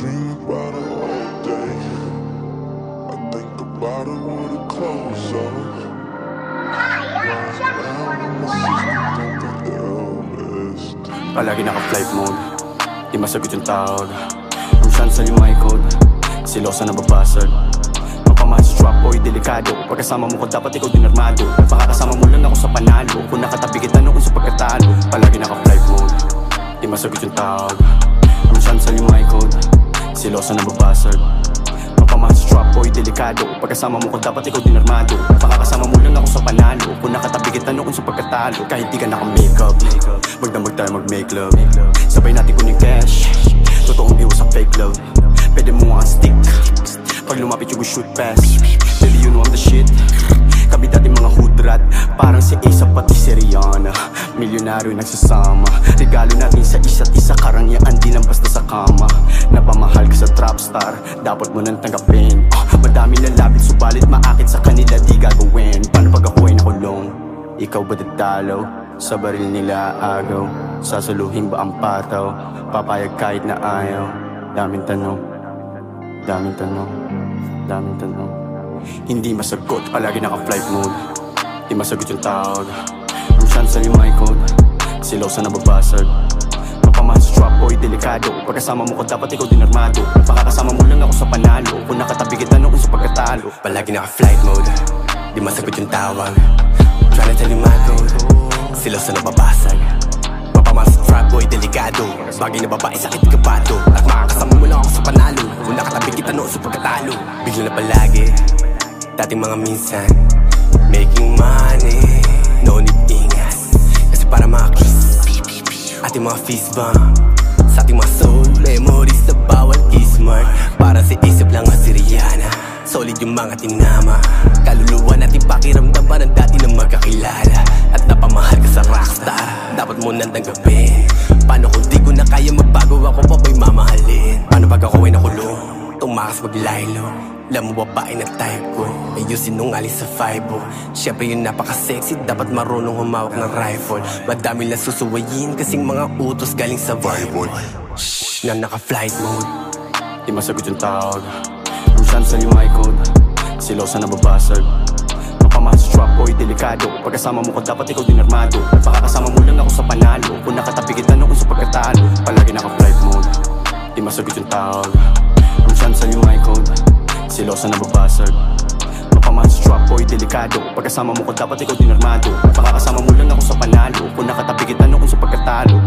Dream about it all day. I think about it with a close up. Palagi naka-flight mode. Di masagot yung tawag. Ang chance yung my code. Silosa na babasag. Mapamahal sa trap boy, delikado. Pagkasama mo ko dapat ikaw din armado. Pakakasama mo lang ako sa panalo. Kung nakatabi kita noon sa pagkatalo. Palagi naka-flight mode. Di masagot yung tawag Silosa na babasag Mapamahal sa trap boy, delikado. Pagkasama mo ko dapat ikaw din armado. Pakakasama mo lang ako sa panalo. Kung nakatabi kita noon sa pagkatalo. Kahit di ka naka-makeup Magdamag tayo mag-make love Sabay natin kunin cash Totoong iwas sa fake love. Pwede mo nga stick. Pag lumapit yung shoot pass Baby you know I'm the shit. Kami dati mga hood rat Parang si Ace pati si Rihanna. Milyonaryo nagsasama. Regalo natin sa isa't isa. Karangyaan di lang basta star Dapat mo nang tanggapin. Ah, Madami lang labit Subalit maakit sa kanila di gagawin. Paano pag ako ay nakulong? Ikaw ba dadalaw? Sa baril nila agaw? Sasaluhin ba ang pataw? Papayag kahit na ayaw? Daming tanong Daming tanong Daming tanong. Hindi masagot, palagi naka-flight mode. Di masagot yung tawag. Ang chance yung my code. Silosa na babasag delikado. Pagkasama mo ko dapat ikaw din armado Pakakasama mo lang ako sa panalo. Kung nakatabi kita noon sa pagkatalo. Palagi naka-flight mode. Di masagot yung tawag. Tryna tell you my code. Silosa na babasag Mapamahal sa trap boy, delikado. Bagay na babae, sakit kabato At makakasama mo lang ako sa panalo. Kung nakatabi kita noon sa pagkatalo. Bigla na palagi. Dating mga minsan Making money. No need ingas Kasi para makakis Ating mga fist bump Sa ating mga soul memories na bawal ismark Para sa isip lang ang si Rihanna Solid yung mga tinama. Kaluluwa natin pakiramdam ba ng dati na magkakilala. At napamahal ka sa rockstar Dapat mo nang tanggapin. Paano kung di ko na kaya magbago Ako pa ba'y mamahalin? Paano pag ako ay nakulong Tumakas maglaylo Alam mo babae na type ko Ayusin nung alis sa 5 Siyempre yun napaka-sexy. Dapat marunong humawak ng rifle. Madami lang susuwayin Kasing mga utos galing sa Bible Shh, na naka-flight mode. Di masagot yung tawag. Ang chance yung my code Silosa na babasag Mapamahal sa trap boy, delikado. Pagkasama mo ko dapat ikaw din armado. Pakakasama mo lang ako sa panalo. Kung nakatabi kita noon sa pagkatalo. Palagi naka-flight mode. Di masagot yung tawag. Ang chance yung my code Silosa na babasag Mapamahal sa trap boy, delikado. Pagkasama mo ko dapat ikaw din armado. Pakakasama mo lang ako sa panalo. Kung nakatabi kita noon sa pagkatalo